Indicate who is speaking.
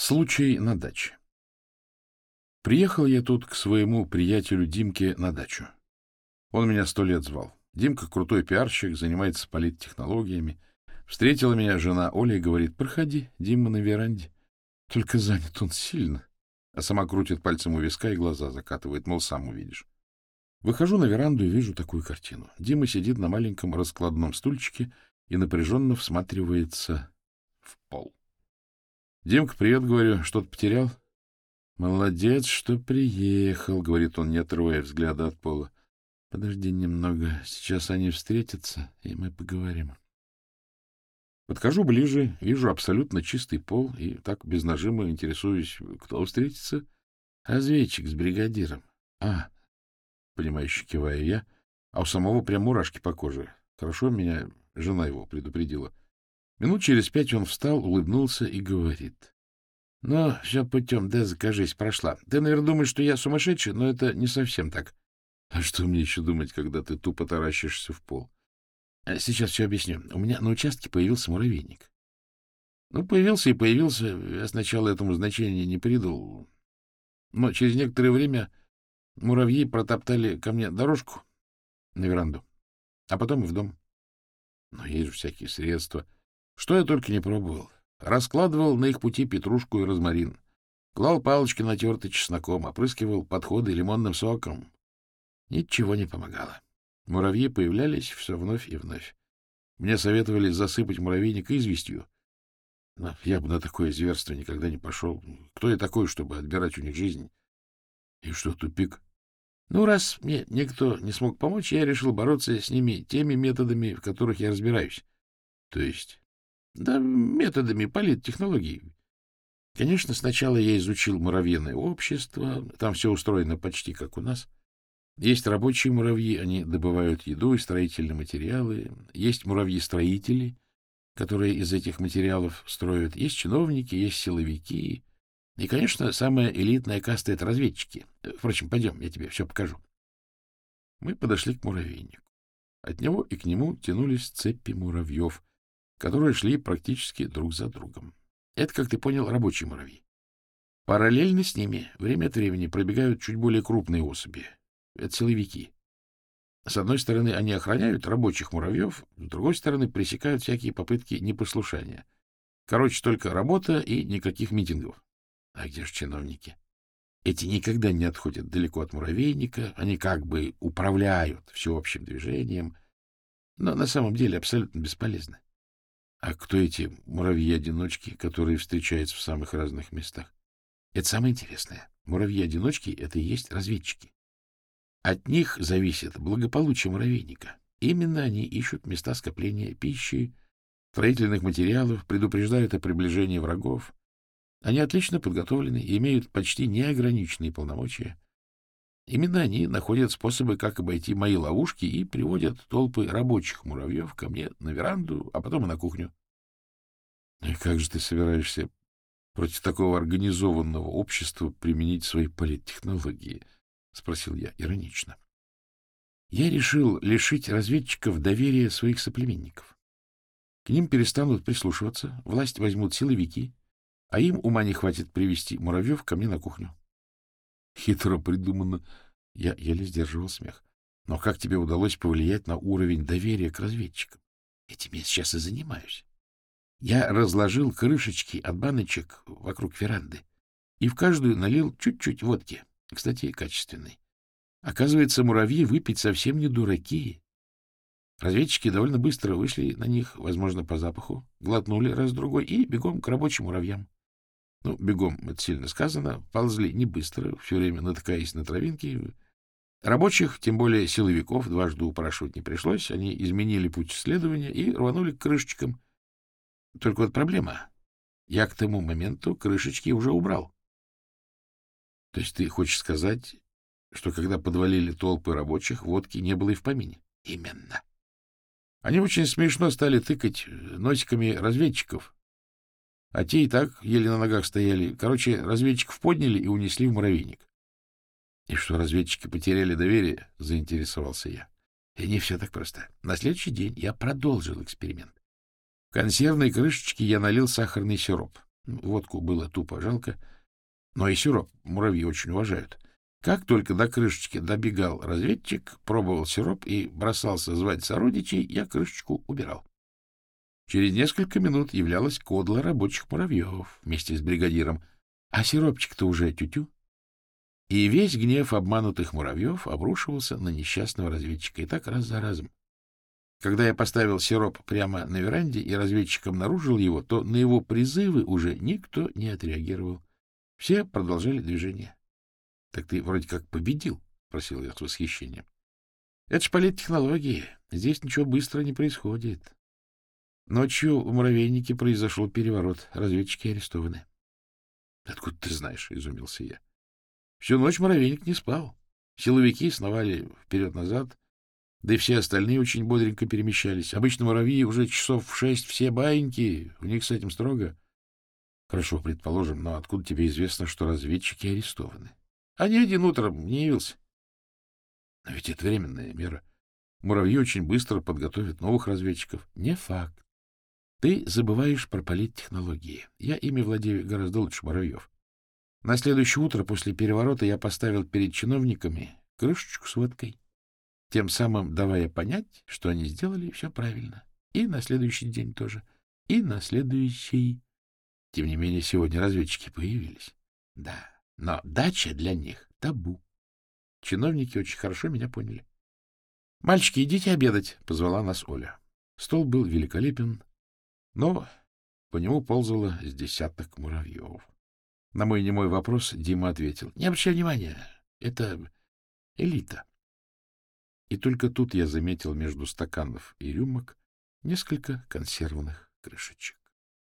Speaker 1: Случай на даче. Приехал я тут к своему приятелю Димке на дачу. Он меня сто лет звал. Димка крутой пиарщик, занимается политтехнологиями. Встретила меня жена Оля и говорит, проходи, Дима на веранде. Только занят он сильно. А сама крутит пальцем у виска и глаза закатывает, мол, сам увидишь. Выхожу на веранду и вижу такую картину. Дима сидит на маленьком раскладном стульчике и напряженно всматривается в пол. Димка, привет, говорю, что-то потерял? Молодец, что приехал, говорит он, не отрывая взгляда от пола. Подожди немного, сейчас они встретятся, и мы поговорим. Подхожу ближе, вижу абсолютно чистый пол, и так без нажима интересуюсь, кто встретится. Разведчик с бригадиром. А, понимающе киваю я, а у самого прям мурашки по коже. Хорошо меня жена его предупредила. Минут через пять он встал, улыбнулся и говорит. — Ну, все путем, да, закажись, прошла. Ты, наверное, думаешь, что я сумасшедший, но это не совсем так. — А что мне еще думать, когда ты тупо таращишься в пол? А — Сейчас все объясню. У меня на участке появился муравейник. Ну, появился и появился. Я сначала этому значения не придал. Но через некоторое время муравьи протоптали ко мне дорожку на веранду, а потом и в дом. Но есть же всякие средства — что я только не пробовал. Раскладывал на их пути петрушку и розмарин. Клал палочки, натертые чесноком, опрыскивал подходы лимонным соком. Ничего не помогало. Муравьи появлялись все вновь и вновь. Мне советовали засыпать муравейник известью. Но я бы на такое зверство никогда не пошел. Кто я такой, чтобы отбирать у них жизнь? И что, тупик? Ну, раз мне никто не смог помочь, я решил бороться с ними теми методами, в которых я разбираюсь. То есть да, методами политтехнологий. Конечно, сначала я изучил муравьиное общество. Там все устроено почти как у нас. Есть рабочие муравьи, они добывают еду и строительные материалы. Есть муравьи-строители, которые из этих материалов строят. Есть чиновники, есть силовики. И, конечно, самая элитная каста — это разведчики. Впрочем, пойдем, я тебе все покажу. Мы подошли к муравейнику. От него и к нему тянулись цепи муравьев, которые шли практически друг за другом. Это, как ты понял, рабочие муравьи. Параллельно с ними время от времени пробегают чуть более крупные особи. Это силовики. С одной стороны, они охраняют рабочих муравьев, с другой стороны, пресекают всякие попытки непослушания. Короче, только работа и никаких митингов. А где же чиновники? Эти никогда не отходят далеко от муравейника, они как бы управляют всеобщим движением, но на самом деле абсолютно бесполезны. А кто эти муравьи-одиночки, которые встречаются в самых разных местах? Это самое интересное. Муравьи-одиночки — это и есть разведчики. От них зависит благополучие муравейника. Именно они ищут места скопления пищи, строительных материалов, предупреждают о приближении врагов. Они отлично подготовлены и имеют почти неограниченные полномочия. Именно они находят способы, как обойти мои ловушки, и приводят толпы рабочих муравьев ко мне на веранду, а потом и на кухню. — И как же ты собираешься против такого организованного общества применить свои политтехнологии? — спросил я иронично. Я решил лишить разведчиков доверия своих соплеменников. К ним перестанут прислушиваться, власть возьмут силовики, а им ума не хватит привести муравьев ко мне на кухню. Хитро придумано. Я еле сдерживал смех. Но как тебе удалось повлиять на уровень доверия к разведчикам? Этим я сейчас и занимаюсь. Я разложил крышечки от баночек вокруг веранды и в каждую налил чуть-чуть водки, кстати, качественной. Оказывается, муравьи выпить совсем не дураки. Разведчики довольно быстро вышли на них, возможно, по запаху, глотнули раз-другой и бегом к рабочим муравьям. Ну, бегом, это сильно сказано, ползли не быстро, все время натыкаясь на травинки. Рабочих, тем более силовиков, дважды упрашивать не пришлось. Они изменили путь исследования и рванули к крышечкам. Только вот проблема. Я к тому моменту крышечки уже убрал. То есть ты хочешь сказать, что когда подвалили толпы рабочих, водки не было и в помине? Именно. Они очень смешно стали тыкать носиками разведчиков, а те и так еле на ногах стояли. Короче, разведчиков подняли и унесли в муравейник. — И что, разведчики потеряли доверие? — заинтересовался я. И не все так просто. На следующий день я продолжил эксперимент. В консервной крышечке я налил сахарный сироп. Водку было тупо жалко, но и сироп муравьи очень уважают. Как только до крышечки добегал разведчик, пробовал сироп и бросался звать сородичей, я крышечку убирал. Через несколько минут являлась кодла рабочих муравьев вместе с бригадиром, а сиропчик-то уже тю-тю. И весь гнев обманутых муравьев обрушивался на несчастного разведчика, и так раз за разом. Когда я поставил сироп прямо на веранде и разведчик обнаружил его, то на его призывы уже никто не отреагировал. Все продолжали движение. — Так ты вроде как победил, — просил я с восхищением. — Это ж политтехнологии. Здесь ничего быстро не происходит. Ночью в муравейнике произошел переворот. Разведчики арестованы. — Откуда ты знаешь? — изумился я. Всю ночь муравейник не спал. Силовики сновали вперед-назад, да и все остальные очень бодренько перемещались. Обычно муравьи уже часов в шесть все баиньки, у них с этим строго. Хорошо, предположим, но откуда тебе известно, что разведчики арестованы? А ни один утром не явился. Но ведь это временная мера. Муравьи очень быстро подготовят новых разведчиков. Не факт. Ты забываешь про политтехнологии. Я ими владею гораздо лучше муравьев. На следующее утро после переворота я поставил перед чиновниками крышечку с водкой, тем самым давая понять, что они сделали все правильно. И на следующий день тоже. И на следующий. Тем не менее, сегодня разведчики появились. Да, но дача для них — табу. Чиновники очень хорошо меня поняли. — Мальчики, идите обедать, — позвала нас Оля. Стол был великолепен, но по нему ползало с десяток муравьев. На мой немой вопрос Дима ответил. — Не обращай внимания, это элита. И только тут я заметил между стаканов и рюмок несколько консервных крышечек.